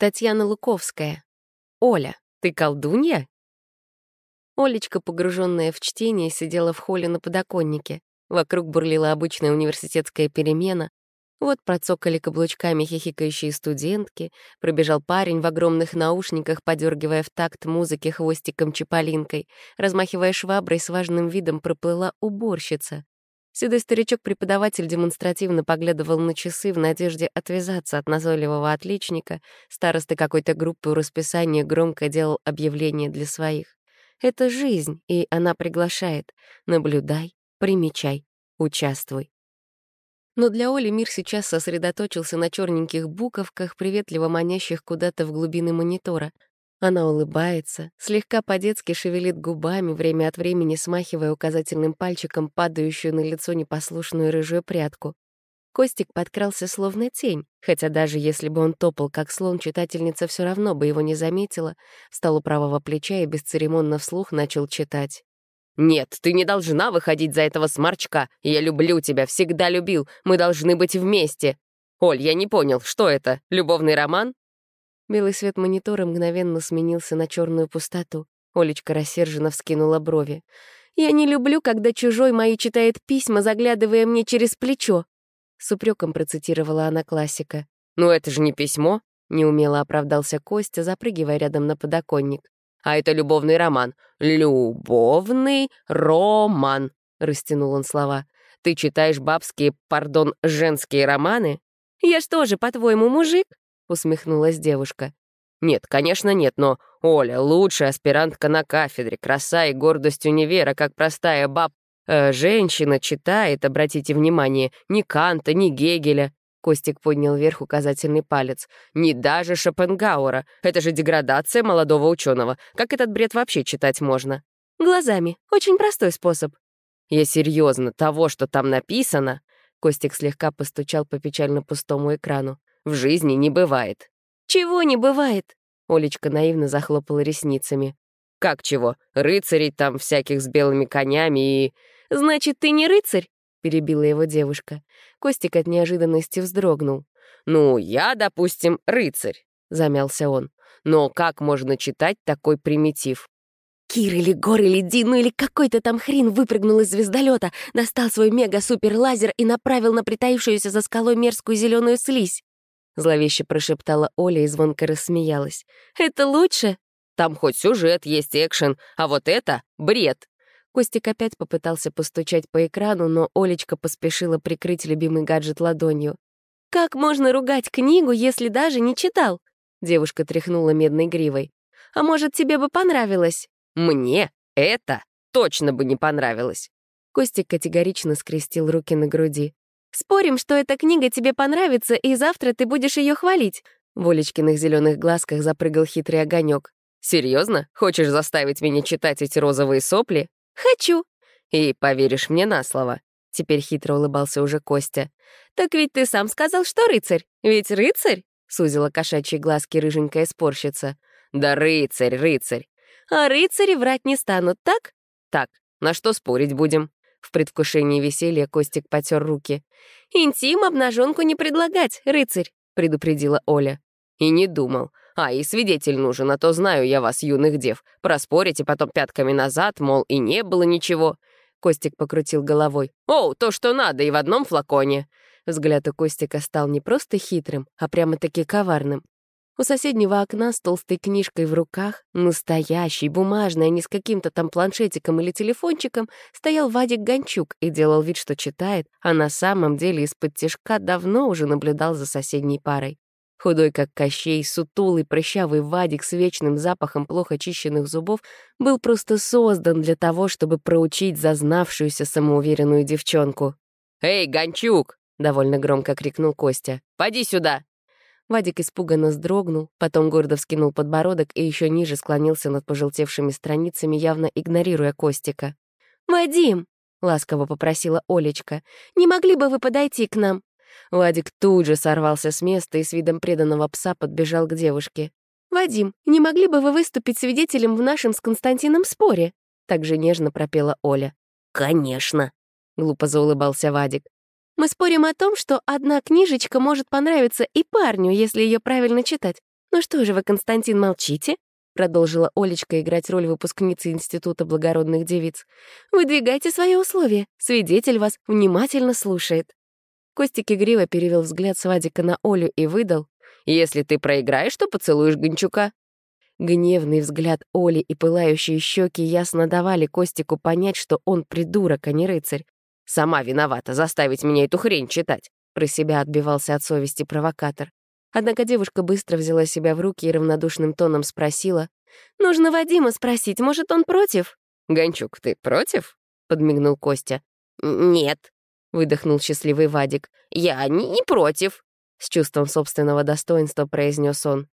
Татьяна Луковская. Оля, ты колдунья? Олечка, погруженная в чтение, сидела в холле на подоконнике. Вокруг бурлила обычная университетская перемена. Вот процокали каблучками хихикающие студентки, пробежал парень в огромных наушниках, подергивая в такт музыки хвостиком-чаполинкой. Размахивая шваброй, с важным видом проплыла уборщица. Седой старичок-преподаватель демонстративно поглядывал на часы в надежде отвязаться от назойливого отличника. Старосты какой-то группы у расписания громко делал объявление для своих. Это жизнь, и она приглашает. Наблюдай, примечай, участвуй. Но для Оли мир сейчас сосредоточился на черненьких буковках, приветливо манящих куда-то в глубины монитора. Она улыбается, слегка по-детски шевелит губами, время от времени смахивая указательным пальчиком падающую на лицо непослушную рыжую прядку. Костик подкрался словно тень, хотя даже если бы он топал как слон, читательница все равно бы его не заметила, встал у правого плеча и бесцеремонно вслух начал читать. «Нет, ты не должна выходить за этого сморчка. Я люблю тебя, всегда любил. Мы должны быть вместе. Оль, я не понял, что это? Любовный роман?» Белый свет монитора мгновенно сменился на черную пустоту. Олечка рассерженно вскинула брови. «Я не люблю, когда чужой мои читает письма, заглядывая мне через плечо». С упреком процитировала она классика. «Ну это же не письмо», — неумело оправдался Костя, запрыгивая рядом на подоконник а это любовный роман. Любовный роман», — растянул он слова. «Ты читаешь бабские, пардон, женские романы?» «Я что же, по-твоему, мужик?» — усмехнулась девушка. «Нет, конечно, нет, но Оля — лучшая аспирантка на кафедре, краса и гордость универа, как простая баб... Э, женщина читает, обратите внимание, ни Канта, ни Гегеля. Костик поднял вверх указательный палец. «Не даже Шопенгауэра. Это же деградация молодого ученого. Как этот бред вообще читать можно?» «Глазами. Очень простой способ». «Я серьезно, того, что там написано...» Костик слегка постучал по печально пустому экрану. «В жизни не бывает». «Чего не бывает?» Олечка наивно захлопала ресницами. «Как чего? Рыцарей там всяких с белыми конями и...» «Значит, ты не рыцарь?» — перебила его девушка. Костик от неожиданности вздрогнул. «Ну, я, допустим, рыцарь», — замялся он. «Но как можно читать такой примитив?» Кир или Гор или Дин, ну или какой-то там хрен выпрыгнул из звездолета, достал свой мега-супер-лазер и направил на притаившуюся за скалой мерзкую зеленую слизь. Зловеще прошептала Оля и звонко рассмеялась. «Это лучше?» «Там хоть сюжет есть, экшен, а вот это — бред!» Костик опять попытался постучать по экрану, но Олечка поспешила прикрыть любимый гаджет ладонью. «Как можно ругать книгу, если даже не читал?» Девушка тряхнула медной гривой. «А может, тебе бы понравилось?» «Мне это точно бы не понравилось!» Костик категорично скрестил руки на груди. «Спорим, что эта книга тебе понравится, и завтра ты будешь ее хвалить!» В Олечкиных зеленых глазках запрыгал хитрый огонек. «Серьезно? Хочешь заставить меня читать эти розовые сопли?» «Хочу». «И поверишь мне на слово?» Теперь хитро улыбался уже Костя. «Так ведь ты сам сказал, что рыцарь. Ведь рыцарь?» — сузила кошачьи глазки рыженькая спорщица. «Да рыцарь, рыцарь!» «А рыцари врать не станут, так?» «Так, на что спорить будем?» В предвкушении веселья Костик потер руки. «Интим обнаженку не предлагать, рыцарь», — предупредила Оля. И не думал. А, и свидетель нужен, а то знаю я вас, юных дев. Проспорите потом пятками назад, мол, и не было ничего». Костик покрутил головой. «О, то, что надо, и в одном флаконе». Взгляд у Костика стал не просто хитрым, а прямо-таки коварным. У соседнего окна с толстой книжкой в руках, настоящий, бумажный, а не с каким-то там планшетиком или телефончиком, стоял Вадик Гончук и делал вид, что читает, а на самом деле из-под тишка давно уже наблюдал за соседней парой. Худой, как Кощей, сутулый, прыщавый Вадик с вечным запахом плохо чищенных зубов был просто создан для того, чтобы проучить зазнавшуюся самоуверенную девчонку. «Эй, Гончук!» — довольно громко крикнул Костя. «Поди сюда!» Вадик испуганно сдрогнул, потом гордо вскинул подбородок и еще ниже склонился над пожелтевшими страницами, явно игнорируя Костика. «Вадим!» — ласково попросила Олечка. «Не могли бы вы подойти к нам? Вадик тут же сорвался с места и с видом преданного пса подбежал к девушке. «Вадим, не могли бы вы выступить свидетелем в нашем с Константином споре?» Также нежно пропела Оля. «Конечно», — глупо заулыбался Вадик. «Мы спорим о том, что одна книжечка может понравиться и парню, если ее правильно читать. «Ну что же вы, Константин, молчите?» — продолжила Олечка играть роль выпускницы Института благородных девиц. «Выдвигайте свои условия. Свидетель вас внимательно слушает». Костик игриво перевел взгляд с Вадика на Олю и выдал. «Если ты проиграешь, то поцелуешь Гончука». Гневный взгляд Оли и пылающие щеки ясно давали Костику понять, что он придурок, а не рыцарь. «Сама виновата заставить меня эту хрень читать», — про себя отбивался от совести провокатор. Однако девушка быстро взяла себя в руки и равнодушным тоном спросила. «Нужно Вадима спросить, может, он против?» «Гончук, ты против?» — подмигнул Костя. «Нет», — выдохнул счастливый Вадик. «Я не, против», — с чувством собственного достоинства произнес он.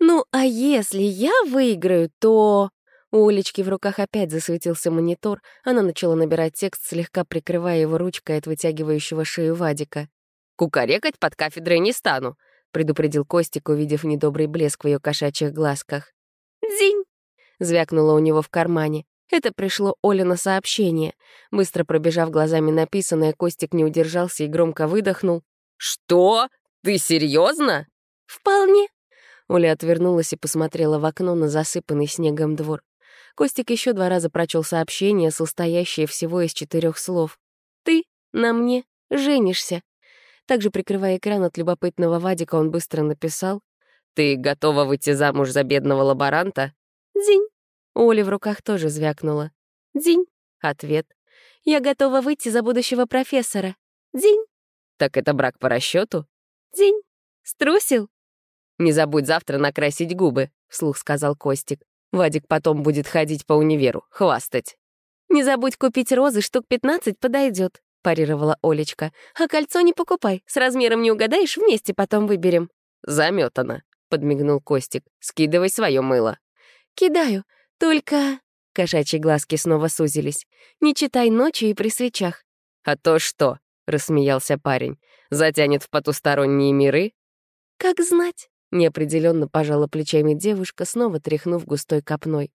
«Ну, а если я выиграю, то...» У Олечки в руках опять засветился монитор, она начала набирать текст, слегка прикрывая его ручкой от вытягивающего шею Вадика. «Кукарекать под кафедрой не стану», — предупредил Костик, увидев недобрый блеск в ее кошачьих глазках. «Дзинь!» — звякнуло у него в кармане. Это пришло Оле на сообщение. Быстро пробежав глазами написанное, Костик не удержался и громко выдохнул. «Что? Ты серьезно? «Вполне». Оля отвернулась и посмотрела в окно на засыпанный снегом двор. Костик еще два раза прочел сообщение, состоящее всего из четырех слов. «Ты на мне женишься». Также, прикрывая экран от любопытного Вадика, он быстро написал «Ты готова выйти замуж за бедного лаборанта?» «Дзинь». У Оли в руках тоже звякнуло. «Дзинь». Ответ. «Я готова выйти за будущего профессора». «Дзинь». «Так это брак по расчету? «Дзинь». «Струсил?» «Не забудь завтра накрасить губы», — вслух сказал Костик. «Вадик потом будет ходить по универу, хвастать». «Не забудь купить розы, штук 15 подойдет парировала Олечка. «А кольцо не покупай, с размером не угадаешь, вместе потом выберем». «Заметано», — подмигнул Костик. «Скидывай свое мыло». «Кидаю, только...» Кошачьи глазки снова сузились. «Не читай ночью и при свечах». «А то что?» — рассмеялся парень. «Затянет в потусторонние миры?» «Как знать?» — неопределенно пожала плечами девушка, снова тряхнув густой копной.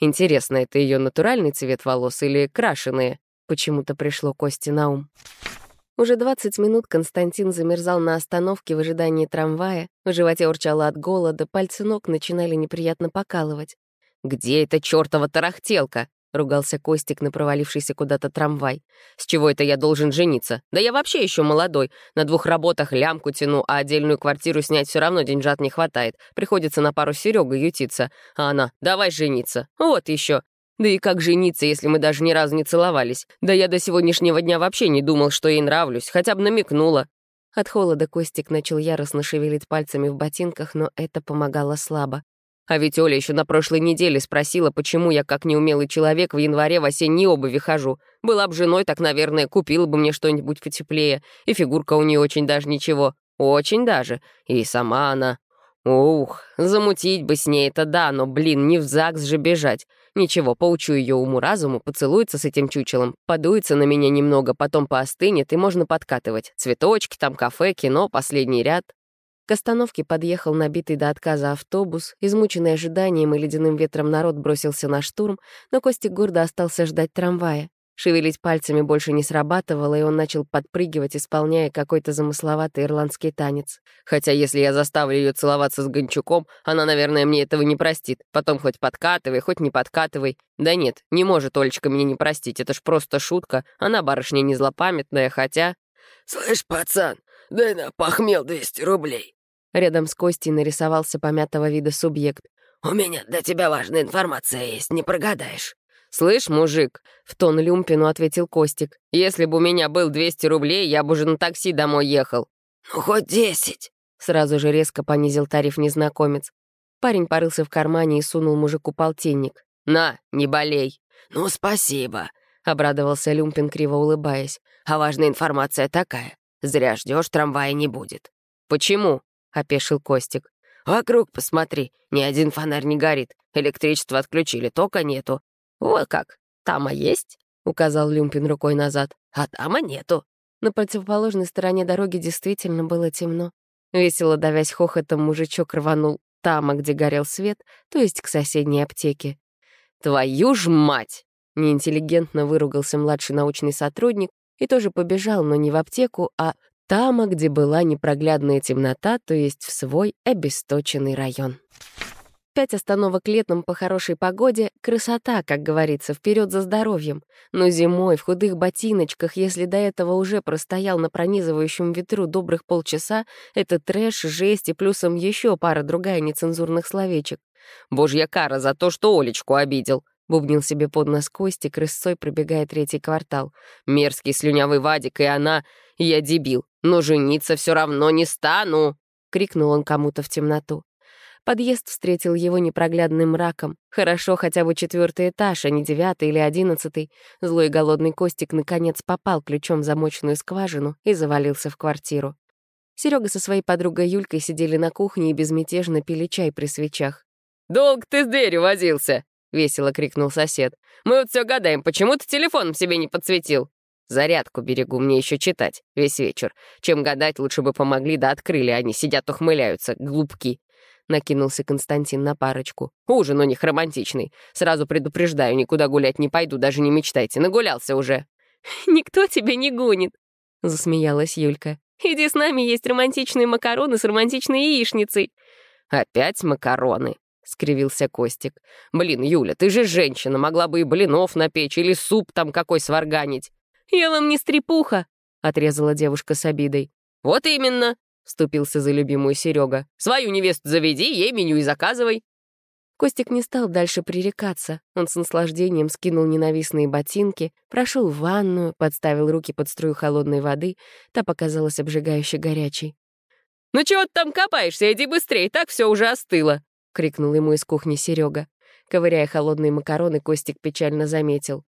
«Интересно, это ее натуральный цвет волос или крашеные?» Почему-то пришло Косте на ум. Уже 20 минут Константин замерзал на остановке в ожидании трамвая, в животе урчало от голода, пальцы ног начинали неприятно покалывать. «Где эта чёртова тарахтелка?» — ругался Костик на провалившийся куда-то трамвай. «С чего это я должен жениться? Да я вообще еще молодой. На двух работах лямку тяну, а отдельную квартиру снять все равно деньжат не хватает. Приходится на пару Серега ютиться. А она, давай жениться. Вот еще. Да и как жениться, если мы даже ни разу не целовались? Да я до сегодняшнего дня вообще не думал, что ей нравлюсь, хотя бы намекнула. От холода Костик начал яростно шевелить пальцами в ботинках, но это помогало слабо. А ведь Оля еще на прошлой неделе спросила, почему я, как неумелый человек, в январе в осенней обуви хожу. Была бы женой, так, наверное, купила бы мне что-нибудь потеплее. И фигурка у нее очень даже ничего. Очень даже. И сама она. Ух, замутить бы с ней это да, но, блин, не в ЗАГС же бежать. Ничего, поучу ее уму-разуму, поцелуется с этим чучелом, подуется на меня немного, потом поостынет, и можно подкатывать. Цветочки, там кафе, кино, последний ряд. К остановке подъехал набитый до отказа автобус, измученный ожиданием и ледяным ветром народ бросился на штурм, но Костик гордо остался ждать трамвая. Шевелить пальцами больше не срабатывало, и он начал подпрыгивать, исполняя какой-то замысловатый ирландский танец. Хотя если я заставлю ее целоваться с Гончуком, она, наверное, мне этого не простит. Потом хоть подкатывай, хоть не подкатывай. Да нет, не может Олечка меня не простить, это ж просто шутка. Она барышня не злопамятная, хотя... «Слышь, пацан, дай на похмел 200 рублей». Рядом с Костей нарисовался помятого вида субъект. «У меня для тебя важная информация есть, не прогадаешь». «Слышь, мужик», — в тон Люмпину ответил Костик, «если бы у меня был 200 рублей, я бы уже на такси домой ехал». «Ну, хоть десять», — сразу же резко понизил тариф незнакомец. Парень порылся в кармане и сунул мужику полтинник. «На, не болей». «Ну, спасибо», — обрадовался Люмпин, криво улыбаясь. «А важная информация такая. Зря ждешь, трамвая не будет». «Почему?» — опешил Костик. «Вокруг посмотри, ни один фонарь не горит. Электричество отключили, тока нету. «Вот как, тама есть?» — указал Люмпин рукой назад. «А тама нету». На противоположной стороне дороги действительно было темно. Весело давясь хохотом, мужичок рванул тама, где горел свет, то есть к соседней аптеке. «Твою ж мать!» — неинтеллигентно выругался младший научный сотрудник и тоже побежал, но не в аптеку, а Тама, где была непроглядная темнота, то есть в свой обесточенный район. Пять остановок летом по хорошей погоде — красота, как говорится, вперед за здоровьем. Но зимой в худых ботиночках, если до этого уже простоял на пронизывающем ветру добрых полчаса, это трэш, жесть и плюсом еще пара другая нецензурных словечек. «Божья кара за то, что Олечку обидел», — бубнил себе под нос Кости, крысцой пробегая третий квартал. «Мерзкий слюнявый Вадик, и она... Я дебил, но жениться все равно не стану!» — крикнул он кому-то в темноту. Подъезд встретил его непроглядным мраком. Хорошо хотя бы четвертый этаж, а не девятый или одиннадцатый. Злой голодный Костик наконец попал ключом в замочную скважину и завалился в квартиру. Серега со своей подругой Юлькой сидели на кухне и безмятежно пили чай при свечах. «Долг ты с дверью возился!» — весело крикнул сосед. «Мы вот все гадаем, почему ты телефоном себе не подсветил?» «Зарядку берегу, мне еще читать весь вечер. Чем гадать, лучше бы помогли да открыли, они сидят ухмыляются, глупки накинулся Константин на парочку. «Ужин у них романтичный. Сразу предупреждаю, никуда гулять не пойду, даже не мечтайте. Нагулялся уже». «Никто тебя не гонит», — засмеялась Юлька. «Иди с нами есть романтичные макароны с романтичной яичницей». «Опять макароны», — скривился Костик. «Блин, Юля, ты же женщина, могла бы и блинов напечь или суп там какой сварганить». «Я вам не стрепуха», — отрезала девушка с обидой. «Вот именно», вступился за любимую Серега. «Свою невесту заведи, ей меню и заказывай». Костик не стал дальше пререкаться. Он с наслаждением скинул ненавистные ботинки, прошел в ванную, подставил руки под струю холодной воды, та показалась обжигающе горячей. «Ну чего ты там копаешься? Иди быстрее, так все уже остыло!» — крикнул ему из кухни Серега. Ковыряя холодные макароны, Костик печально заметил.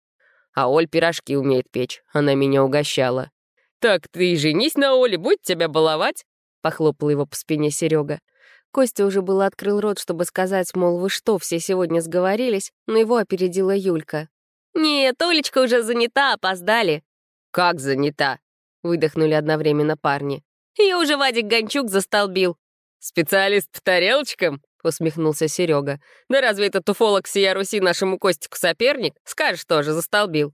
«А Оль пирожки умеет печь, она меня угощала». «Так ты и женись на Оле, будь тебя баловать!» — похлопал его по спине Серега. Костя уже было открыл рот, чтобы сказать, мол, вы что, все сегодня сговорились, но его опередила Юлька. «Нет, Олечка уже занята, опоздали». «Как занята?» — выдохнули одновременно парни. «Я уже Вадик Гончук застолбил». «Специалист по тарелочкам?» — усмехнулся Серега. «Да разве этот уфолог сия Руси нашему Костику соперник? Скажешь тоже, застолбил».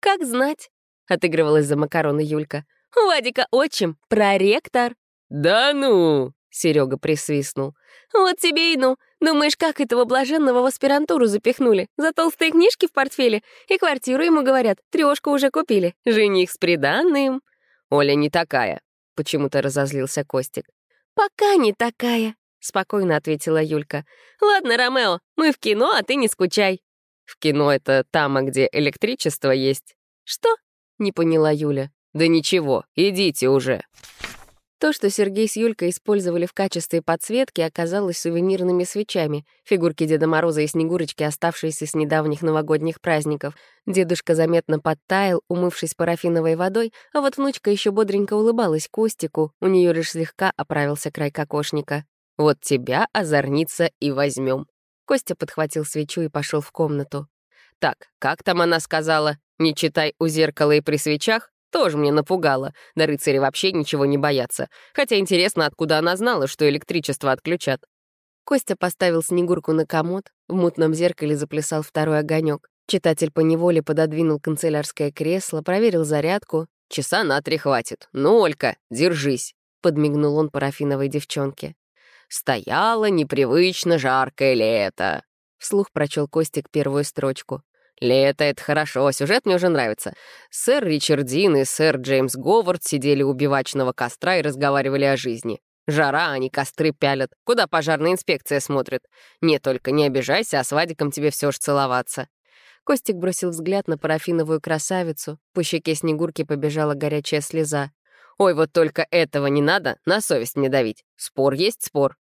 «Как знать?» — отыгрывалась за макароны Юлька. «У Вадика отчим, проректор». «Да ну!» — Серега присвистнул. «Вот тебе и ну. Думаешь, как этого блаженного в аспирантуру запихнули? За толстые книжки в портфеле? И квартиру ему, говорят, трешку уже купили. Жених с приданным». «Оля не такая», — почему-то разозлился Костик. «Пока не такая», — спокойно ответила Юлька. «Ладно, Ромео, мы в кино, а ты не скучай». «В кино это там, где электричество есть». «Что?» — не поняла Юля. «Да ничего, идите уже». То, что Сергей с Юлькой использовали в качестве подсветки, оказалось сувенирными свечами, фигурки Деда Мороза и Снегурочки, оставшиеся с недавних новогодних праздников. Дедушка заметно подтаял, умывшись парафиновой водой, а вот внучка еще бодренько улыбалась Костику, у нее лишь слегка оправился край кокошника. «Вот тебя, озорница, и возьмем. Костя подхватил свечу и пошел в комнату. «Так, как там она сказала? Не читай у зеркала и при свечах? Тоже мне напугало. Да рыцари вообще ничего не боятся. Хотя интересно, откуда она знала, что электричество отключат. Костя поставил Снегурку на комод, в мутном зеркале заплясал второй огонек. Читатель поневоле пододвинул канцелярское кресло, проверил зарядку. «Часа на три хватит. Ну, Олька, держись», — подмигнул он парафиновой девчонке. «Стояло непривычно жаркое лето», — вслух прочел Костик первую строчку. Лето — это хорошо, сюжет мне уже нравится. Сэр Ричард Дин и сэр Джеймс Говард сидели у бивачного костра и разговаривали о жизни. Жара, они костры пялят. Куда пожарная инспекция смотрит? Не только не обижайся, а с Вадиком тебе все ж целоваться. Костик бросил взгляд на парафиновую красавицу. По щеке Снегурки побежала горячая слеза. «Ой, вот только этого не надо, на совесть мне давить. Спор есть спор.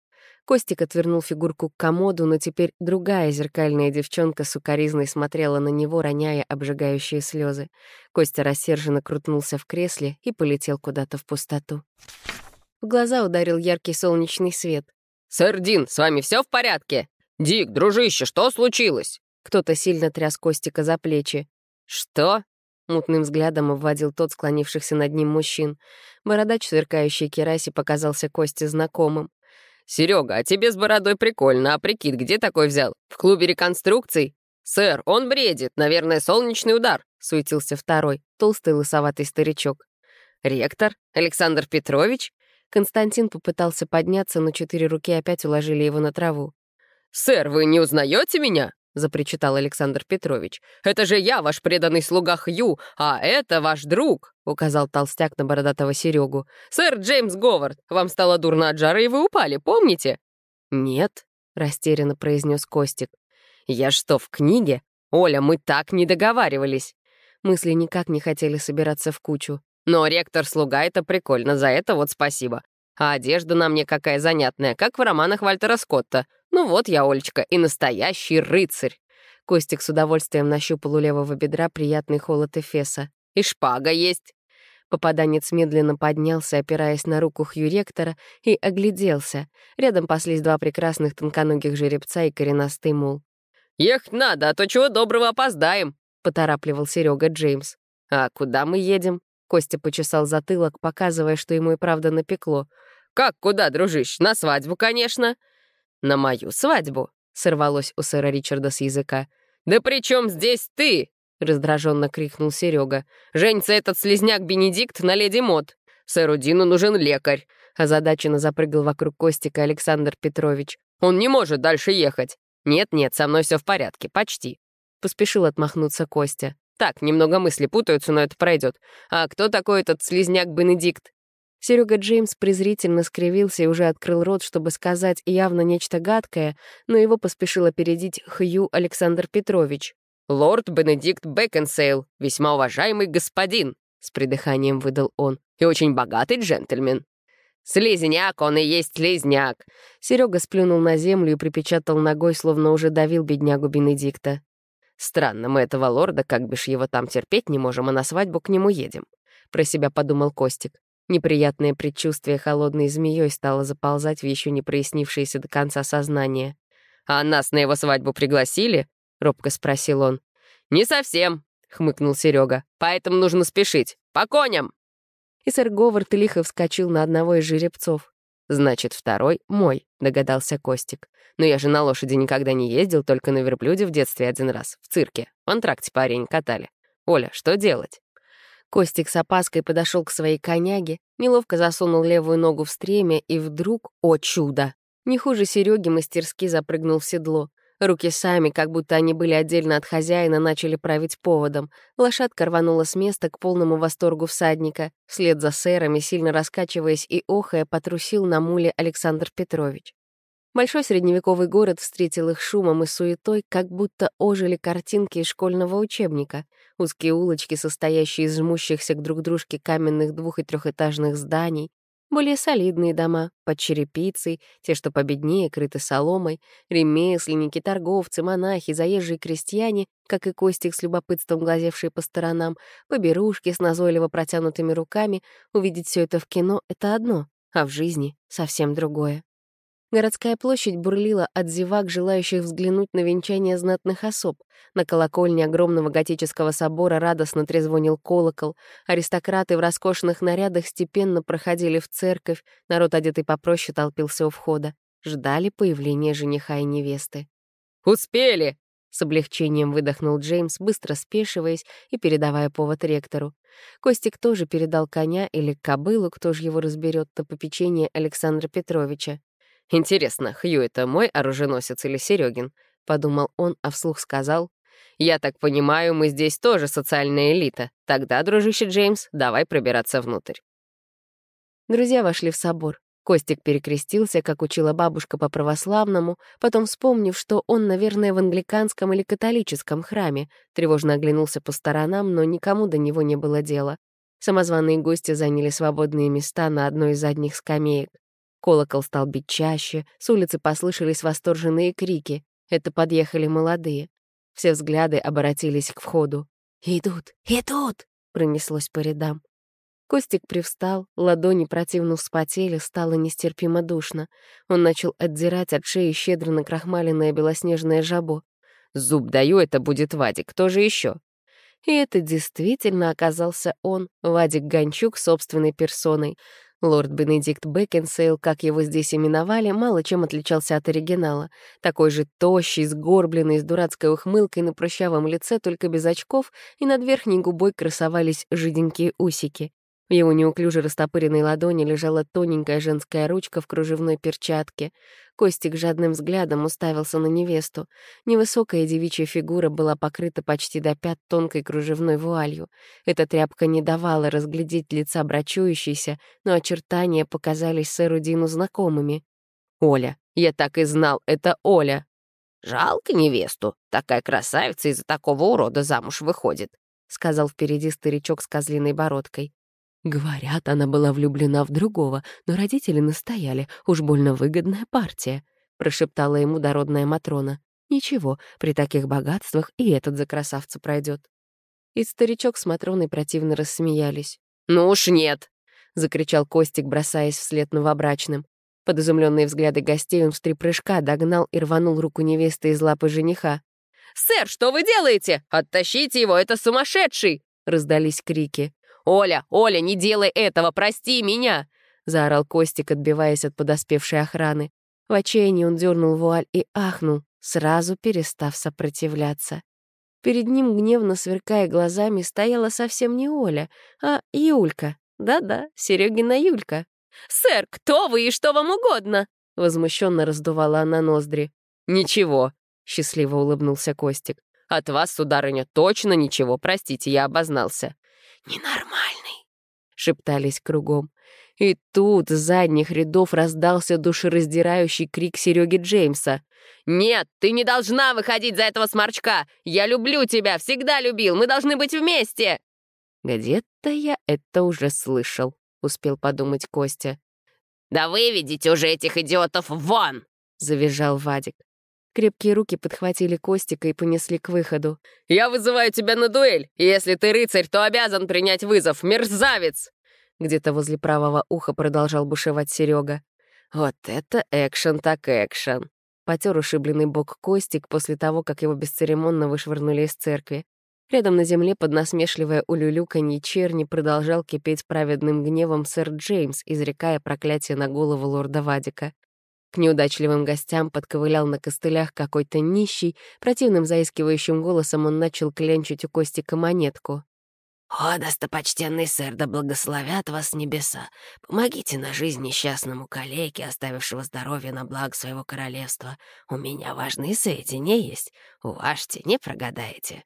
Костик отвернул фигурку к комоду, но теперь другая зеркальная девчонка с укоризной смотрела на него, роняя обжигающие слезы. Костя рассерженно крутнулся в кресле и полетел куда-то в пустоту. В глаза ударил яркий солнечный свет. «Сэр Дин, с вами все в порядке? Дик, дружище, что случилось?» Кто-то сильно тряс Костика за плечи. «Что?» Мутным взглядом обводил тот склонившихся над ним мужчин. Бородач, сверкающий кераси, показался Косте знакомым. «Серега, а тебе с бородой прикольно, а прикид где такой взял? В клубе реконструкций?» «Сэр, он бредит, наверное, солнечный удар», — суетился второй, толстый лысоватый старичок. Ректор? Александр Петрович?» Константин попытался подняться, но четыре руки опять уложили его на траву. «Сэр, вы не узнаете меня?» — запричитал Александр Петрович. «Это же я, ваш преданный слуга Хью, а это ваш друг!» — указал толстяк на бородатого Серегу. «Сэр Джеймс Говард, вам стало дурно от жары, и вы упали, помните?» «Нет», — растерянно произнес Костик. «Я что, в книге? Оля, мы так не договаривались!» Мысли никак не хотели собираться в кучу. «Но ректор-слуга — это прикольно, за это вот спасибо. А одежда на мне какая занятная, как в романах Вальтера Скотта. Ну вот я, Олечка, и настоящий рыцарь!» Костик с удовольствием нащупал у левого бедра приятный холод Эфеса. «И шпага есть!» Попаданец медленно поднялся, опираясь на руку Хью ректора, и огляделся. Рядом паслись два прекрасных тонконогих жеребца и коренастый мул. «Ехать надо, а то чего доброго опоздаем!» — поторапливал Серега Джеймс. «А куда мы едем?» Костя почесал затылок, показывая, что ему и правда напекло. «Как куда, дружище? На свадьбу, конечно!» «На мою свадьбу?» — сорвалось у сэра Ричарда с языка. «Да при чем здесь ты?» — раздраженно крикнул Серега. «Женится этот слезняк Бенедикт на леди Мод. Сэру Дину нужен лекарь». Озадаченно запрыгал вокруг Костика Александр Петрович. «Он не может дальше ехать». «Нет-нет, со мной все в порядке, почти». Поспешил отмахнуться Костя. «Так, немного мысли путаются, но это пройдет. А кто такой этот слезняк Бенедикт?» Серега Джеймс презрительно скривился и уже открыл рот, чтобы сказать явно нечто гадкое, но его поспешил опередить Хью Александр Петрович. «Лорд Бенедикт Бэкенсейл, весьма уважаемый господин», — с придыханием выдал он, «и очень богатый джентльмен». «Слизняк, он и есть слизняк!» Серега сплюнул на землю и припечатал ногой, словно уже давил беднягу Бенедикта. «Странно, мы этого лорда, как бишь его там терпеть не можем, а на свадьбу к нему едем», — про себя подумал Костик. Неприятное предчувствие холодной змеей стало заползать в еще не прояснившееся до конца сознание. «А нас на его свадьбу пригласили?» — робко спросил он. «Не совсем», — хмыкнул Серега. «Поэтому нужно спешить. По коням!» И сэр Говард лихо вскочил на одного из жеребцов. «Значит, второй — мой», — догадался Костик. «Но я же на лошади никогда не ездил, только на верблюде в детстве один раз, в цирке. В антракте парень катали. Оля, что делать?» Костик с опаской подошел к своей коняге, неловко засунул левую ногу в стремя и вдруг, о чудо! Не хуже Сереги мастерски запрыгнул в седло. Руки сами, как будто они были отдельно от хозяина, начали править поводом. Лошадка рванула с места к полному восторгу всадника. Вслед за сэрами, сильно раскачиваясь и охая, потрусил на муле Александр Петрович. Большой средневековый город встретил их шумом и суетой, как будто ожили картинки из школьного учебника. Узкие улочки, состоящие из жмущихся к друг дружке каменных двух- и трехэтажных зданий, более солидные дома, под черепицей, те, что победнее, крыты соломой, ремесленники, торговцы, монахи, заезжие крестьяне, как и Костик с любопытством глазевшие по сторонам, поберушки с назойливо протянутыми руками. Увидеть все это в кино — это одно, а в жизни — совсем другое. Городская площадь бурлила от зевак, желающих взглянуть на венчание знатных особ. На колокольне огромного готического собора радостно трезвонил колокол. Аристократы в роскошных нарядах степенно проходили в церковь. Народ, одетый попроще, толпился у входа. Ждали появления жениха и невесты. «Успели!» — с облегчением выдохнул Джеймс, быстро спешиваясь и передавая повод ректору. Костик тоже передал коня или кобылу, кто же его разберет, на попечение Александра Петровича. «Интересно, Хью — это мой оруженосец или Серегин? подумал он, а вслух сказал. «Я так понимаю, мы здесь тоже социальная элита. Тогда, дружище Джеймс, давай пробираться внутрь». Друзья вошли в собор. Костик перекрестился, как учила бабушка по православному, потом, вспомнив, что он, наверное, в англиканском или католическом храме, тревожно оглянулся по сторонам, но никому до него не было дела. Самозваные гости заняли свободные места на одной из задних скамеек. Колокол стал бить чаще, с улицы послышались восторженные крики. Это подъехали молодые. Все взгляды обратились к входу. «Идут! Идут!» — пронеслось по рядам. Костик привстал, ладони противно вспотели, стало нестерпимо душно. Он начал отдирать от шеи щедро накрахмаленное белоснежное жабо. «Зуб даю, это будет Вадик, кто же еще? И это действительно оказался он, Вадик Гончук, собственной персоной. Лорд Бенедикт Бекенсейл, как его здесь именовали, мало чем отличался от оригинала. Такой же тощий, сгорбленный, с дурацкой ухмылкой на прыщавом лице, только без очков, и над верхней губой красовались жиденькие усики. В его неуклюже растопыренной ладони лежала тоненькая женская ручка в кружевной перчатке. Костик жадным взглядом уставился на невесту. Невысокая девичья фигура была покрыта почти до пят тонкой кружевной вуалью. Эта тряпка не давала разглядеть лица брачующейся, но очертания показались сэру Дину знакомыми. «Оля! Я так и знал, это Оля!» «Жалко невесту. Такая красавица из-за такого урода замуж выходит», — сказал впереди старичок с козлиной бородкой. Говорят, она была влюблена в другого, но родители настояли, уж больно выгодная партия, прошептала ему дородная Матрона. Ничего, при таких богатствах и этот за красавца пройдет. И старичок с Матроной противно рассмеялись. «Ну уж нет!» — закричал Костик, бросаясь вслед новобрачным. Под изумленные взгляды гостей он в три прыжка догнал и рванул руку невесты из лапы жениха. «Сэр, что вы делаете? Оттащите его, это сумасшедший!» — раздались крики. «Оля, Оля, не делай этого, прости меня!» — заорал Костик, отбиваясь от подоспевшей охраны. В отчаянии он дернул вуаль и ахнул, сразу перестав сопротивляться. Перед ним, гневно сверкая глазами, стояла совсем не Оля, а Юлька. Да-да, Серегина Юлька. «Сэр, кто вы и что вам угодно?» Возмущенно раздувала она ноздри. «Ничего», — счастливо улыбнулся Костик. «От вас, сударыня, точно ничего, простите, я обознался». «Ненормальный», — шептались кругом. И тут с задних рядов раздался душераздирающий крик Сереги Джеймса. «Нет, ты не должна выходить за этого сморчка! Я люблю тебя, всегда любил, мы должны быть вместе!» «Где-то я это уже слышал», — успел подумать Костя. «Да выведите уже этих идиотов вон!» — завизжал Вадик. Крепкие руки подхватили Костика и понесли к выходу. «Я вызываю тебя на дуэль, и если ты рыцарь, то обязан принять вызов, мерзавец!» Где-то возле правого уха продолжал бушевать Серега. «Вот это экшен так экшен!» Потер ушибленный бок Костик после того, как его бесцеремонно вышвырнули из церкви. Рядом на земле под насмешливое улюлюканье черни продолжал кипеть праведным гневом сэр Джеймс, изрекая проклятие на голову лорда Вадика. К неудачливым гостям подковылял на костылях какой-то нищий, противным заискивающим голосом он начал клянчить у Костика монетку. «О, достопочтенный сэр, да благословят вас небеса! Помогите на жизнь несчастному калеке, оставившего здоровье на благо своего королевства. У меня важные сведения есть. Уважьте, не прогадаете».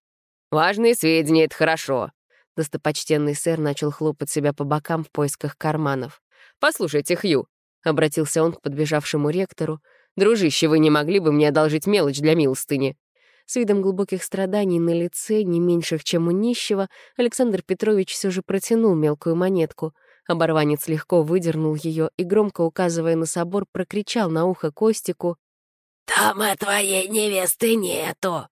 «Важные сведения — это хорошо», Достопочтенный сэр начал хлопать себя по бокам в поисках карманов. «Послушайте, Хью, Обратился он к подбежавшему ректору. «Дружище, вы не могли бы мне одолжить мелочь для милостыни?» С видом глубоких страданий на лице, не меньших, чем у нищего, Александр Петрович все же протянул мелкую монетку. Оборванец легко выдернул ее и, громко указывая на собор, прокричал на ухо Костику. «Там и твоей невесты нету!»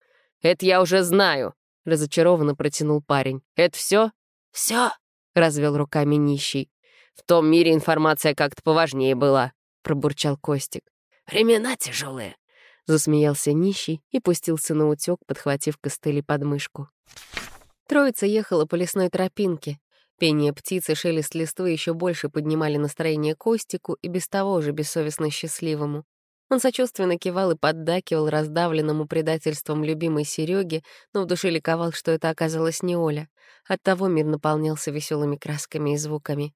«Это я уже знаю», — разочарованно протянул парень. «Это все?» «Все», — развел руками нищий. В том мире информация как-то поважнее была», — пробурчал Костик. «Времена тяжелые», — засмеялся нищий и пустился на утёк, подхватив костыли под мышку. Троица ехала по лесной тропинке. Пение птиц и шелест листвы еще больше поднимали настроение Костику и без того уже бессовестно счастливому. Он сочувственно кивал и поддакивал раздавленному предательством любимой Сереге, но в душе ликовал, что это оказалось не Оля. Оттого мир наполнялся веселыми красками и звуками.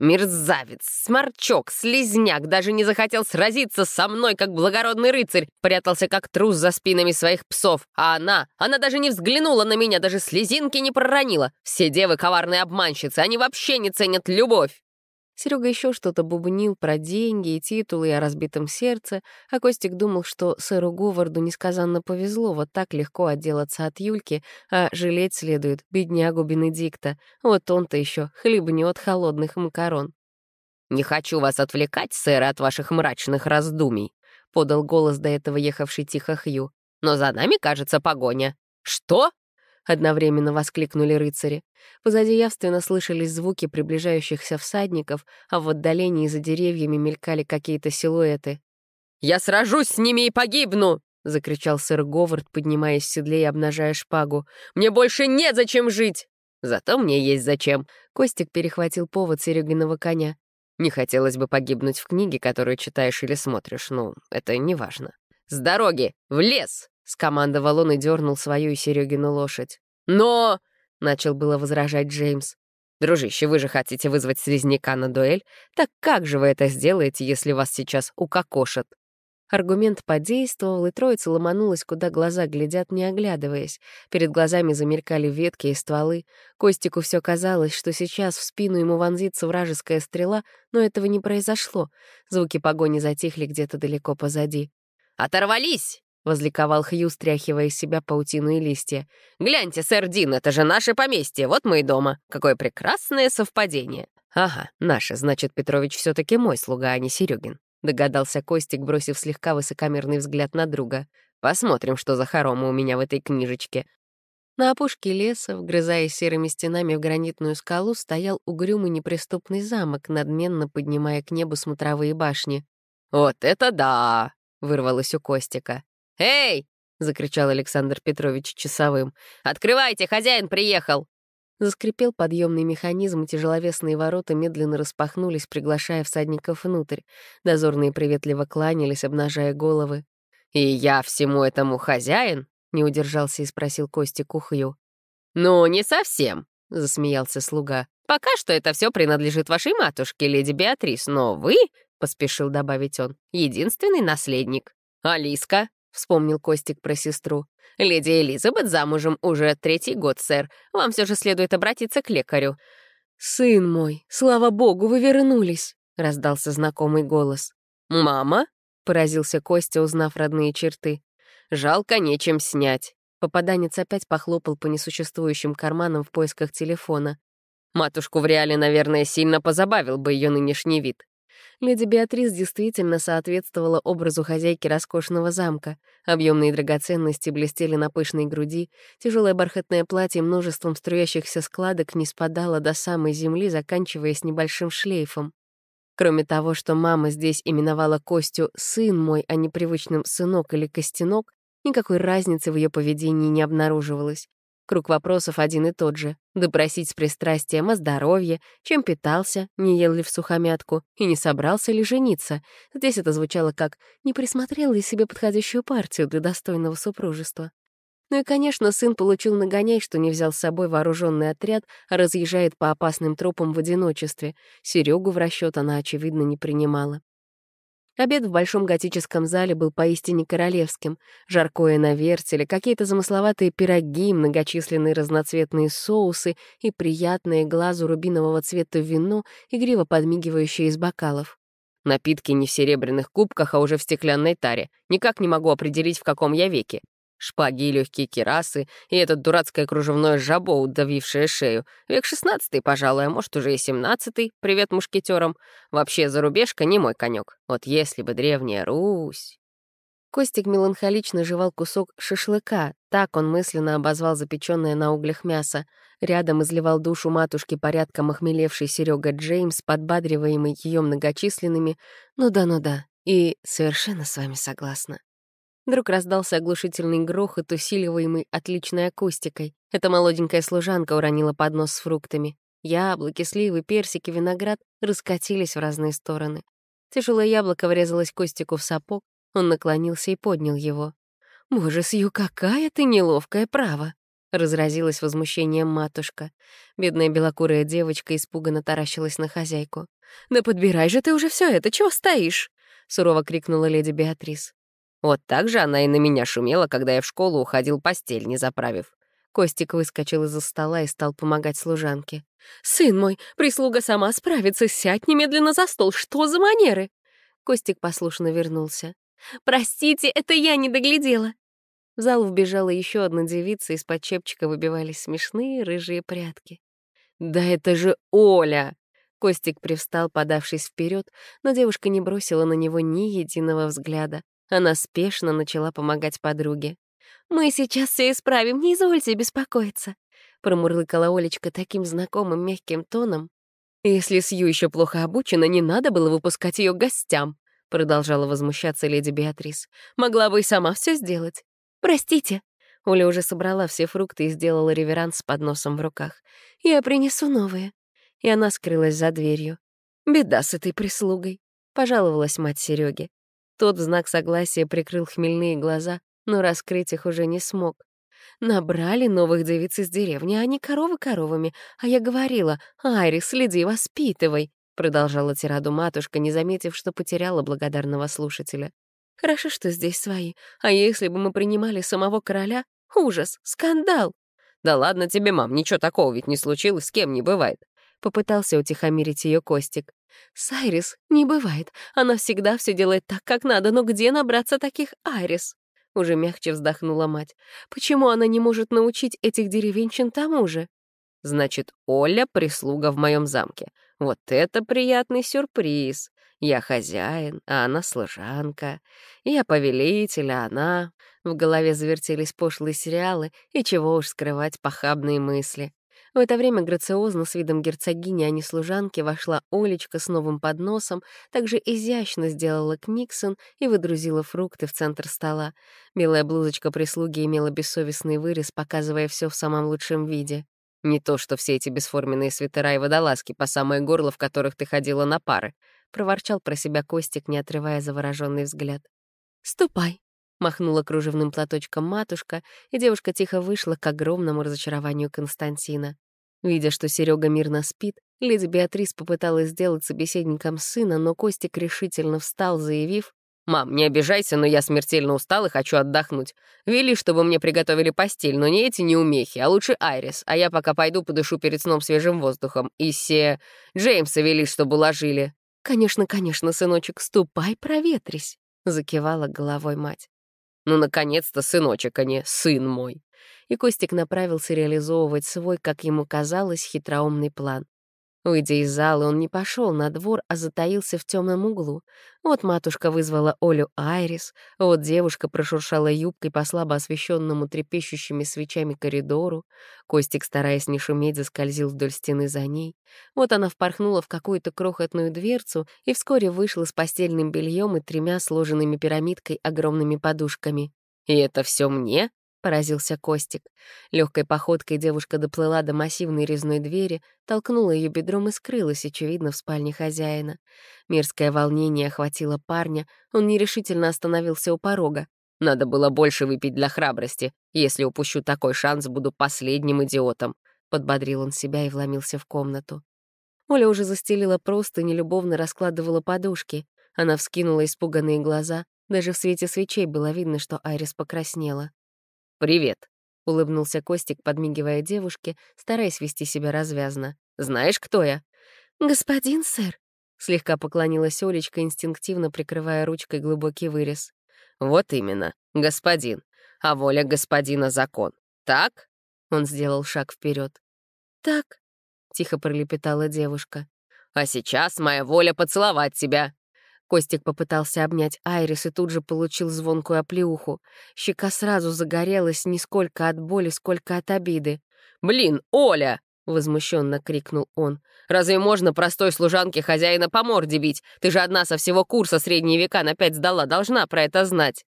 Мерзавец, сморчок, слизняк, даже не захотел сразиться со мной, как благородный рыцарь, прятался как трус за спинами своих псов. А она, она даже не взглянула на меня, даже слезинки не проронила. Все девы коварные обманщицы, они вообще не ценят любовь. Серега еще что-то бубнил про деньги и титулы и о разбитом сердце, а Костик думал, что сэру Говарду несказанно повезло вот так легко отделаться от Юльки, а жалеть следует беднягу Бенедикта. Вот он-то еще хлебнет холодных макарон. «Не хочу вас отвлекать, сэр, от ваших мрачных раздумий», — подал голос до этого ехавший тихо Хью. «Но за нами, кажется, погоня». «Что?» — одновременно воскликнули рыцари. Позади явственно слышались звуки приближающихся всадников, а в отдалении за деревьями мелькали какие-то силуэты. «Я сражусь с ними и погибну!» — закричал сэр Говард, поднимаясь в седле и обнажая шпагу. «Мне больше незачем жить!» «Зато мне есть зачем!» Костик перехватил повод Серегиного коня. «Не хотелось бы погибнуть в книге, которую читаешь или смотришь, но это не важно. С дороги! В лес!» — скомандовал он и дернул свою и Серегину лошадь. «Но...» — начал было возражать Джеймс. Дружище, вы же хотите вызвать слизняка на дуэль? Так как же вы это сделаете, если вас сейчас укокошат?» Аргумент подействовал, и троица ломанулась, куда глаза глядят, не оглядываясь. Перед глазами замелькали ветки и стволы. Костику все казалось, что сейчас в спину ему вонзится вражеская стрела, но этого не произошло. Звуки погони затихли где-то далеко позади. «Оторвались!» — возликовал Хью, стряхивая из себя паутину и листья. «Гляньте, сэр Дин, это же наше поместье, вот мы и дома. Какое прекрасное совпадение!» «Ага, наше, значит, Петрович все таки мой слуга, а не Серегин. — догадался Костик, бросив слегка высокомерный взгляд на друга. «Посмотрим, что за хоромы у меня в этой книжечке». На опушке леса, вгрызаясь серыми стенами в гранитную скалу, стоял угрюмый неприступный замок, надменно поднимая к небу смотровые башни. «Вот это да!» — вырвалось у Костика. «Эй!» — закричал Александр Петрович часовым. «Открывайте, хозяин приехал!» Заскрипел подъемный механизм, и тяжеловесные ворота медленно распахнулись, приглашая всадников внутрь. Дозорные приветливо кланялись, обнажая головы. «И я всему этому хозяин?» — не удержался и спросил Кости Кухью. «Ну, не совсем», — засмеялся слуга. «Пока что это все принадлежит вашей матушке, леди Беатрис, но вы, — поспешил добавить он, — единственный наследник. Алиска, — вспомнил Костик про сестру. «Леди Элизабет замужем уже третий год, сэр. Вам все же следует обратиться к лекарю». «Сын мой, слава богу, вы вернулись!» — раздался знакомый голос. «Мама?» — поразился Костя, узнав родные черты. «Жалко, нечем снять». Попаданец опять похлопал по несуществующим карманам в поисках телефона. «Матушку в реале, наверное, сильно позабавил бы ее нынешний вид. Леди Беатрис действительно соответствовала образу хозяйки роскошного замка. Объемные драгоценности блестели на пышной груди, тяжелое бархатное платье множеством струящихся складок не спадало до самой земли, заканчиваясь небольшим шлейфом. Кроме того, что мама здесь именовала Костю «сын мой», а не привычным «сынок» или «костянок», никакой разницы в ее поведении не обнаруживалось. Круг вопросов один и тот же. Допросить с пристрастием о здоровье, чем питался, не ел ли в сухомятку и не собрался ли жениться. Здесь это звучало как «не присмотрел ли себе подходящую партию для достойного супружества». Ну и, конечно, сын получил нагоняй, что не взял с собой вооруженный отряд, а разъезжает по опасным тропам в одиночестве. Серегу в расчет она, очевидно, не принимала. Обед в большом готическом зале был поистине королевским. Жаркое на вертеле, какие-то замысловатые пироги, многочисленные разноцветные соусы и приятное глазу рубинового цвета вино, игриво подмигивающее из бокалов. Напитки не в серебряных кубках, а уже в стеклянной таре. Никак не могу определить, в каком я веке. Шпаги легкие кирасы, и это дурацкое кружевное жабо, удавившее шею. Век шестнадцатый, пожалуй, а может, уже и семнадцатый. Привет мушкетерам. Вообще, зарубежка не мой конек. Вот если бы древняя Русь... Костик меланхолично жевал кусок шашлыка, так он мысленно обозвал запеченное на углях мясо. Рядом изливал душу матушки порядком охмелевший Серега Джеймс, подбадриваемый ее многочисленными «ну да, ну да», и «совершенно с вами согласна». Вдруг раздался оглушительный грохот, усиливаемый отличной акустикой. Эта молоденькая служанка уронила поднос с фруктами. Яблоки, сливы, персики, виноград раскатились в разные стороны. Тяжелое яблоко врезалось Костику в сапог, он наклонился и поднял его. «Боже, Сью, какая ты неловкая право!» — разразилась возмущением матушка. Бедная белокурая девочка испуганно таращилась на хозяйку. «Да подбирай же ты уже все это, чего стоишь?» — сурово крикнула леди Беатрис. Вот так же она и на меня шумела, когда я в школу уходил постель, не заправив. Костик выскочил из-за стола и стал помогать служанке. «Сын мой, прислуга сама справится, сядь немедленно за стол, что за манеры?» Костик послушно вернулся. «Простите, это я не доглядела!» В зал вбежала еще одна девица, из-под чепчика выбивались смешные рыжие прятки. «Да это же Оля!» Костик привстал, подавшись вперед, но девушка не бросила на него ни единого взгляда. Она спешно начала помогать подруге. «Мы сейчас все исправим, не извольте беспокоиться», — промурлыкала Олечка таким знакомым мягким тоном. «Если Сью еще плохо обучена, не надо было выпускать ее гостям», — продолжала возмущаться леди Беатрис. «Могла бы и сама все сделать». «Простите», — Оля уже собрала все фрукты и сделала реверанс с подносом в руках. «Я принесу новые». И она скрылась за дверью. «Беда с этой прислугой», — пожаловалась мать Сереги. Тот в знак согласия прикрыл хмельные глаза, но раскрыть их уже не смог. Набрали новых девиц из деревни, а не коровы коровами. А я говорила, Айрис, следи, воспитывай. Продолжала тираду матушка, не заметив, что потеряла благодарного слушателя. Хорошо, что здесь свои. А если бы мы принимали самого короля? Ужас, скандал. Да ладно тебе, мам, ничего такого ведь не случилось, с кем не бывает. Попытался утихомирить ее Костик. Сайрис не бывает. Она всегда все делает так, как надо, но где набраться таких Айрис? Уже мягче вздохнула мать. Почему она не может научить этих деревенщин тому же? Значит, Оля — прислуга в моем замке. Вот это приятный сюрприз. Я хозяин, а она служанка. Я повелитель, а она... В голове завертелись пошлые сериалы, и чего уж скрывать похабные мысли. В это время грациозно с видом герцогини, а не служанки, вошла Олечка с новым подносом, также изящно сделала книксон и выдрузила фрукты в центр стола. Белая блузочка прислуги имела бессовестный вырез, показывая все в самом лучшем виде. Не то, что все эти бесформенные свитера и водолазки, по самое горло, в которых ты ходила на пары. Проворчал про себя Костик, не отрывая завороженный взгляд. «Ступай», Махнула кружевным платочком матушка, и девушка тихо вышла к огромному разочарованию Константина. Видя, что Серега мирно спит, леди Беатрис попыталась сделать собеседником сына, но Костик решительно встал, заявив, «Мам, не обижайся, но я смертельно устал и хочу отдохнуть. Вели, чтобы мне приготовили постель, но не эти неумехи, а лучше Айрис, а я пока пойду подышу перед сном свежим воздухом. И се... Джеймса вели, чтобы ложили». «Конечно, конечно, сыночек, ступай, проветрись», — закивала головой мать. Ну, наконец-то, сыночек, а не сын мой. И Костик направился реализовывать свой, как ему казалось, хитроумный план. Уйдя из зала, он не пошел на двор, а затаился в темном углу. Вот матушка вызвала Олю Айрис, вот девушка прошуршала юбкой по слабо освещенному трепещущими свечами коридору. Костик, стараясь не шуметь, заскользил вдоль стены за ней. Вот она впорхнула в какую-то крохотную дверцу и вскоре вышла с постельным бельем и тремя сложенными пирамидкой огромными подушками. «И это все мне?» — поразился Костик. Легкой походкой девушка доплыла до массивной резной двери, толкнула ее бедром и скрылась, очевидно, в спальне хозяина. Мерзкое волнение охватило парня, он нерешительно остановился у порога. «Надо было больше выпить для храбрости. Если упущу такой шанс, буду последним идиотом», — подбодрил он себя и вломился в комнату. Оля уже застелила просто, нелюбовно раскладывала подушки. Она вскинула испуганные глаза. Даже в свете свечей было видно, что Айрис покраснела. «Привет», — улыбнулся Костик, подмигивая девушке, стараясь вести себя развязно. «Знаешь, кто я?» «Господин сэр», — слегка поклонилась Олечка, инстинктивно прикрывая ручкой глубокий вырез. «Вот именно, господин. А воля господина — закон. Так?» Он сделал шаг вперед. «Так», — тихо пролепетала девушка. «А сейчас моя воля поцеловать тебя», Костик попытался обнять Айрис и тут же получил звонкую оплеуху. Щека сразу загорелась не сколько от боли, сколько от обиды. «Блин, Оля!» — возмущенно крикнул он. «Разве можно простой служанке хозяина по морде бить? Ты же одна со всего курса средние века на пять сдала, должна про это знать».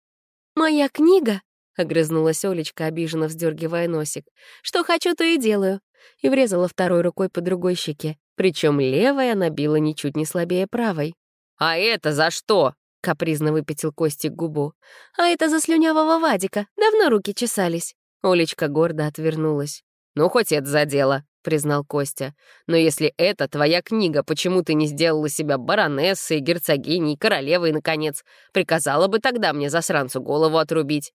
«Моя книга?» — огрызнулась Олечка, обиженно вздергивая носик. «Что хочу, то и делаю». И врезала второй рукой по другой щеке. Причем левая набила ничуть не слабее правой. «А это за что?» — капризно выпятил Костик губу. «А это за слюнявого Вадика. Давно руки чесались». Олечка гордо отвернулась. «Ну, хоть это за дело», — признал Костя. «Но если это твоя книга, почему ты не сделала себя баронессой, герцогиней, королевой, наконец? Приказала бы тогда мне засранцу голову отрубить».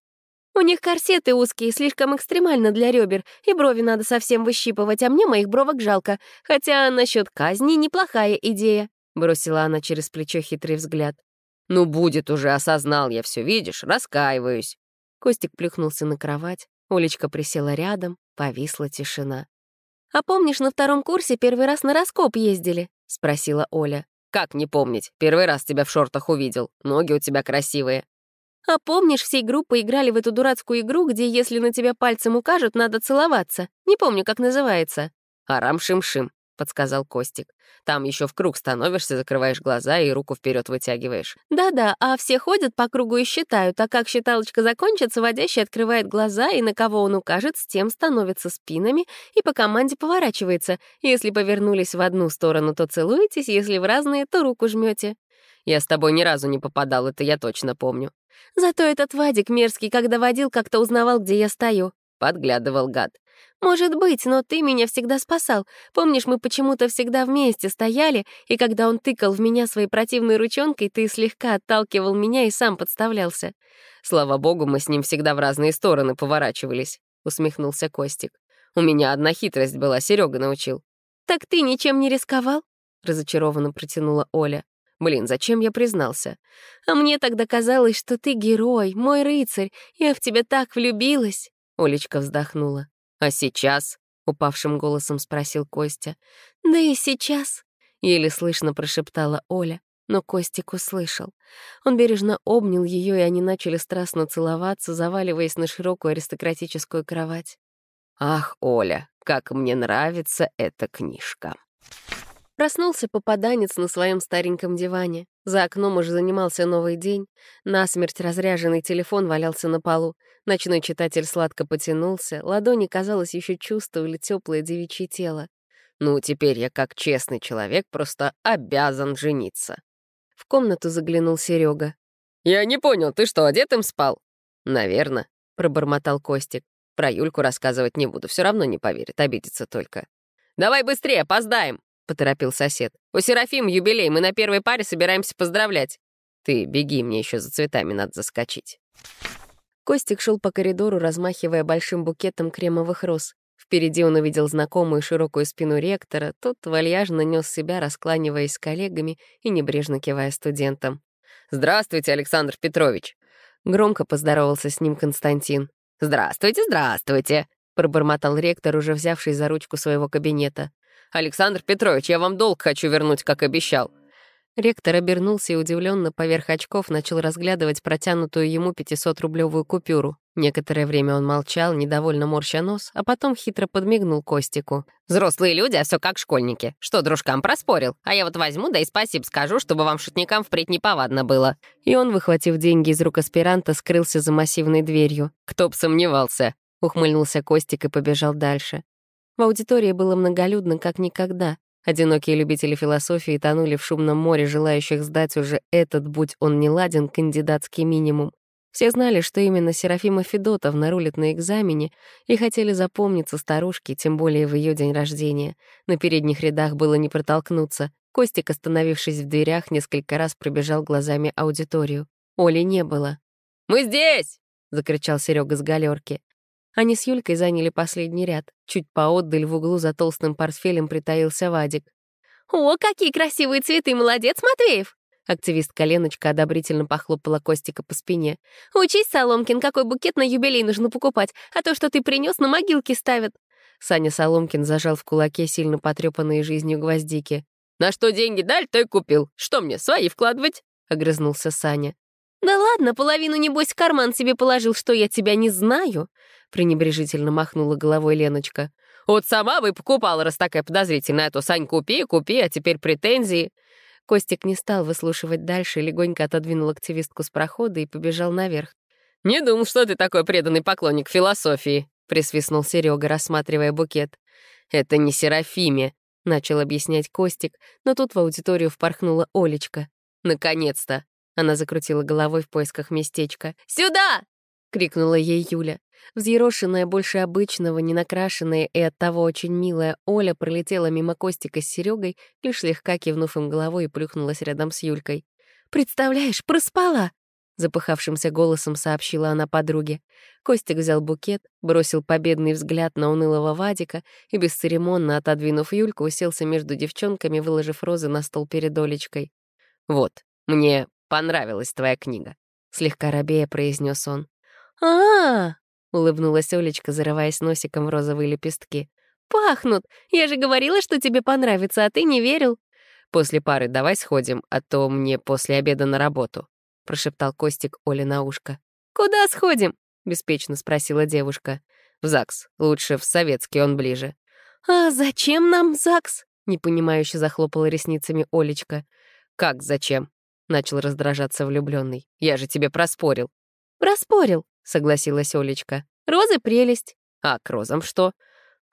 «У них корсеты узкие, слишком экстремально для ребер, и брови надо совсем выщипывать, а мне моих бровок жалко. Хотя насчет казни неплохая идея». Бросила она через плечо хитрый взгляд. «Ну, будет уже, осознал я все, видишь, раскаиваюсь». Костик плюхнулся на кровать, Олечка присела рядом, повисла тишина. «А помнишь, на втором курсе первый раз на раскоп ездили?» — спросила Оля. «Как не помнить? Первый раз тебя в шортах увидел. Ноги у тебя красивые». «А помнишь, всей группой играли в эту дурацкую игру, где, если на тебя пальцем укажут, надо целоваться? Не помню, как называется». «Арам-шим-шим», — подсказал Костик. «Там еще в круг становишься, закрываешь глаза и руку вперед вытягиваешь». «Да-да, а все ходят по кругу и считают, а как считалочка закончится, водящий открывает глаза, и на кого он укажет, с тем становится спинами и по команде поворачивается. Если повернулись в одну сторону, то целуетесь, если в разные, то руку жмете. «Я с тобой ни разу не попадал, это я точно помню». «Зато этот Вадик мерзкий, когда водил, как-то узнавал, где я стою. Подглядывал гад. «Может быть, но ты меня всегда спасал. Помнишь, мы почему-то всегда вместе стояли, и когда он тыкал в меня своей противной ручонкой, ты слегка отталкивал меня и сам подставлялся». «Слава богу, мы с ним всегда в разные стороны поворачивались», — усмехнулся Костик. «У меня одна хитрость была, Серега научил». «Так ты ничем не рисковал?» — разочарованно протянула Оля. Блин, зачем я признался? А мне тогда казалось, что ты герой, мой рыцарь. Я в тебя так влюбилась. Олечка вздохнула. А сейчас? Упавшим голосом спросил Костя. Да и сейчас. Еле слышно прошептала Оля, но Костик услышал. Он бережно обнял ее, и они начали страстно целоваться, заваливаясь на широкую аристократическую кровать. «Ах, Оля, как мне нравится эта книжка!» Проснулся попаданец на своем стареньком диване. За окном уже занимался новый день. Насмерть разряженный телефон валялся на полу. Ночной читатель сладко потянулся. Ладони, казалось, еще чувствовали теплое девичье тело. «Ну, теперь я, как честный человек, просто обязан жениться». В комнату заглянул Серега. «Я не понял, ты что, одетым спал?» «Наверно», — пробормотал Костик. «Про Юльку рассказывать не буду, все равно не поверит, обидится только». «Давай быстрее, опоздаем!» — поторопил сосед. «У Серафим юбилей, мы на первой паре собираемся поздравлять». «Ты беги, мне еще за цветами надо заскочить». Костик шел по коридору, размахивая большим букетом кремовых роз. Впереди он увидел знакомую широкую спину ректора, тот вальяжно нес себя, раскланиваясь с коллегами и небрежно кивая студентам. «Здравствуйте, Александр Петрович!» Громко поздоровался с ним Константин. «Здравствуйте, здравствуйте!» пробормотал ректор, уже взявший за ручку своего кабинета. «Александр Петрович, я вам долг хочу вернуть, как обещал». Ректор обернулся и удивленно поверх очков начал разглядывать протянутую ему 500-рублевую купюру. Некоторое время он молчал, недовольно морща нос, а потом хитро подмигнул Костику. «Взрослые люди, а все как школьники. Что, дружкам проспорил? А я вот возьму, да и спасибо скажу, чтобы вам, шутникам, впредь неповадно было». И он, выхватив деньги из рук аспиранта, скрылся за массивной дверью. «Кто б сомневался?» — ухмыльнулся Костик и побежал дальше. В аудитории было многолюдно, как никогда. Одинокие любители философии тонули в шумном море, желающих сдать уже этот, будь он не ладен, кандидатский минимум. Все знали, что именно Серафима Федотовна рулит на экзамене, и хотели запомниться старушки, тем более в ее день рождения. На передних рядах было не протолкнуться. Костик, остановившись в дверях, несколько раз пробежал глазами аудиторию. Оли не было. «Мы здесь!» — закричал Серега с галерки. Они с Юлькой заняли последний ряд. Чуть поотдаль в углу за толстым портфелем притаился Вадик. «О, какие красивые цветы! Молодец, Матвеев!» Активистка Леночка одобрительно похлопала Костика по спине. «Учись, Соломкин, какой букет на юбилей нужно покупать, а то, что ты принес, на могилке ставят». Саня Соломкин зажал в кулаке сильно потрепанные жизнью гвоздики. «На что деньги дали, то и купил. Что мне, свои вкладывать?» — огрызнулся Саня. «Да ладно, половину, небось, в карман себе положил, что я тебя не знаю», — пренебрежительно махнула головой Леночка. «Вот сама бы покупала, раз такая подозрительная, а то, Сань, купи, купи, а теперь претензии». Костик не стал выслушивать дальше, легонько отодвинул активистку с прохода и побежал наверх. «Не думал, что ты такой преданный поклонник философии», — присвистнул Серега, рассматривая букет. «Это не Серафиме», — начал объяснять Костик, но тут в аудиторию впорхнула Олечка. «Наконец-то!» Она закрутила головой в поисках местечка. «Сюда!» — крикнула ей Юля. Взъерошенная, больше обычного, ненакрашенная и оттого очень милая Оля пролетела мимо Костика с Серегой, лишь слегка кивнув им головой и плюхнулась рядом с Юлькой. «Представляешь, проспала!» Запыхавшимся голосом сообщила она подруге. Костик взял букет, бросил победный взгляд на унылого Вадика и, бесцеремонно отодвинув Юльку, уселся между девчонками, выложив розы на стол перед Олечкой. «Вот, мне понравилась твоя книга», — слегка робея произнес он. а, -а, -а улыбнулась Олечка, зарываясь носиком в розовые лепестки. «Пахнут! Я же говорила, что тебе понравится, а ты не верил». «После пары давай сходим, а то мне после обеда на работу», — прошептал Костик Оле на ушко. «Куда сходим?» — беспечно спросила девушка. «В ЗАГС. Лучше в Советский, он ближе». «А зачем нам ЗАГС?» — непонимающе захлопала ресницами Олечка. «Как зачем?» — начал раздражаться влюбленный. «Я же тебе проспорил». «Проспорил», — согласилась Олечка. «Розы — прелесть». «А к розам что?»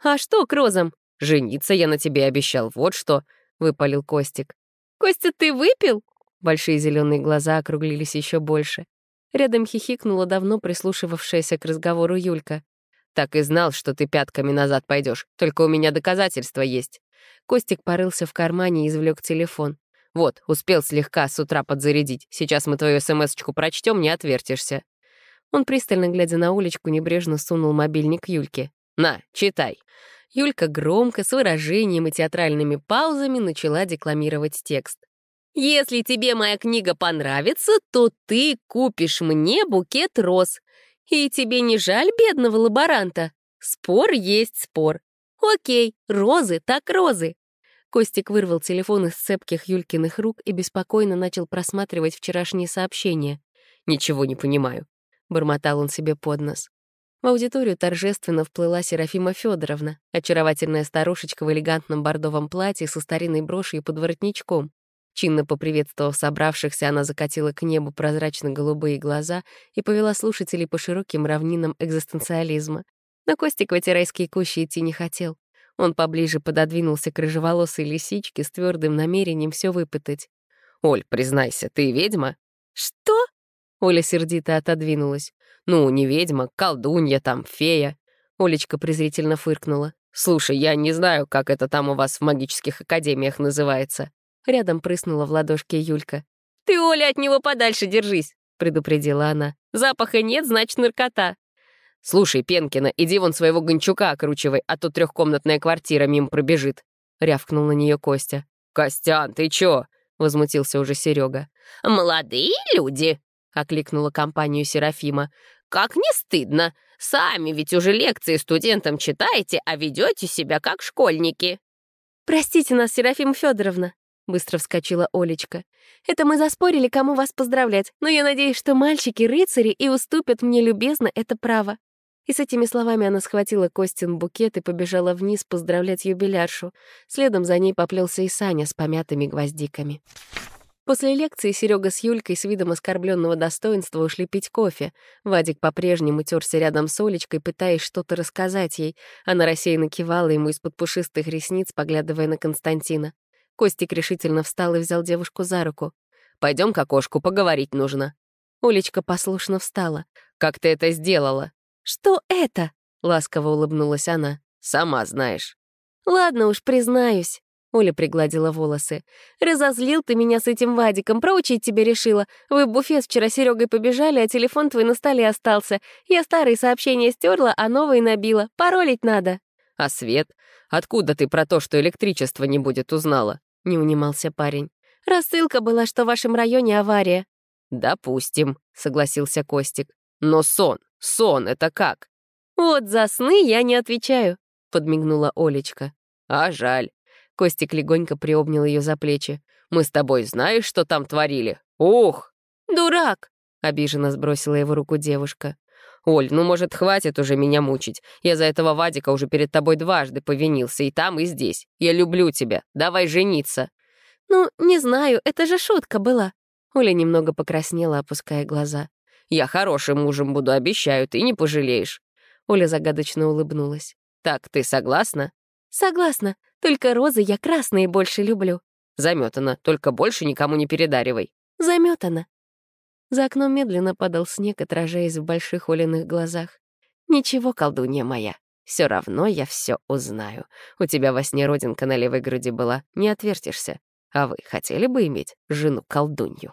«А что к розам?» «Жениться я на тебе обещал, вот что», — выпалил Костик. «Костя, ты выпил?» Большие зеленые глаза округлились еще больше. Рядом хихикнула давно прислушивавшаяся к разговору Юлька. Так и знал, что ты пятками назад пойдешь. Только у меня доказательства есть. Костик порылся в кармане и извлек телефон. Вот, успел слегка с утра подзарядить. Сейчас мы твою смс-очку прочтем, не отвертишься. Он, пристально глядя на Олечку, небрежно сунул мобильник Юльке. «На, читай». Юлька громко, с выражением и театральными паузами начала декламировать текст. «Если тебе моя книга понравится, то ты купишь мне букет роз. И тебе не жаль бедного лаборанта? Спор есть спор. Окей, розы так розы». Костик вырвал телефон из цепких Юлькиных рук и беспокойно начал просматривать вчерашние сообщения. «Ничего не понимаю», — бормотал он себе под нос. В аудиторию торжественно вплыла Серафима Федоровна, очаровательная старушечка в элегантном бордовом платье со старинной брошью под воротничком. Чинно поприветствовав собравшихся, она закатила к небу прозрачно-голубые глаза и повела слушателей по широким равнинам экзистенциализма. Но Костик в эти райские кущи идти не хотел. Он поближе пододвинулся к рыжеволосой лисичке с твердым намерением все выпытать. «Оль, признайся, ты ведьма?» «Что?» Оля сердито отодвинулась. Ну, не ведьма, колдунья там, фея. Олечка презрительно фыркнула. «Слушай, я не знаю, как это там у вас в магических академиях называется». Рядом прыснула в ладошке Юлька. «Ты, Оля, от него подальше держись», — предупредила она. «Запаха нет, значит, наркота». «Слушай, Пенкина, иди вон своего гончука окручивай, а то трехкомнатная квартира мимо пробежит», — рявкнул на нее Костя. «Костян, ты чё?» — возмутился уже Серега. «Молодые люди», — окликнула компанию Серафима. «Как не стыдно! Сами ведь уже лекции студентам читаете, а ведете себя как школьники!» «Простите нас, Серафима Федоровна, быстро вскочила Олечка. «Это мы заспорили, кому вас поздравлять, но я надеюсь, что мальчики-рыцари и уступят мне любезно это право». И с этими словами она схватила Костин букет и побежала вниз поздравлять юбиляршу. Следом за ней поплелся и Саня с помятыми гвоздиками. После лекции Серега с Юлькой с видом оскорбленного достоинства ушли пить кофе. Вадик по-прежнему терся рядом с Олечкой, пытаясь что-то рассказать ей. Она рассеянно кивала ему из-под пушистых ресниц, поглядывая на Константина. Костик решительно встал и взял девушку за руку. Пойдем к окошку, поговорить нужно». Олечка послушно встала. «Как ты это сделала?» «Что это?» — ласково улыбнулась она. «Сама знаешь». «Ладно уж, признаюсь». Оля пригладила волосы. «Разозлил ты меня с этим Вадиком, проучить тебе решила. Вы в буфет вчера с Серегой побежали, а телефон твой на столе остался. Я старые сообщения стерла, а новые набила. Паролить надо». «А свет? Откуда ты про то, что электричества не будет, узнала?» — не унимался парень. «Рассылка была, что в вашем районе авария». «Допустим», — согласился Костик. «Но сон, сон — это как?» «Вот за сны я не отвечаю», — подмигнула Олечка. «А жаль. Костик легонько приобнял ее за плечи. «Мы с тобой знаешь, что там творили? Ух!» «Дурак!» — обиженно сбросила его руку девушка. «Оль, ну, может, хватит уже меня мучить. Я за этого Вадика уже перед тобой дважды повинился, и там, и здесь. Я люблю тебя. Давай жениться». «Ну, не знаю, это же шутка была». Оля немного покраснела, опуская глаза. «Я хорошим мужем буду, обещаю, ты не пожалеешь». Оля загадочно улыбнулась. «Так, ты согласна?» «Согласна. Только розы я красные больше люблю». «Заметана. Только больше никому не передаривай». «Заметана». За окном медленно падал снег, отражаясь в больших Олиных глазах. «Ничего, колдунья моя, все равно я все узнаю. У тебя во сне родинка на левой груди была, не отвертишься. А вы хотели бы иметь жену-колдунью?»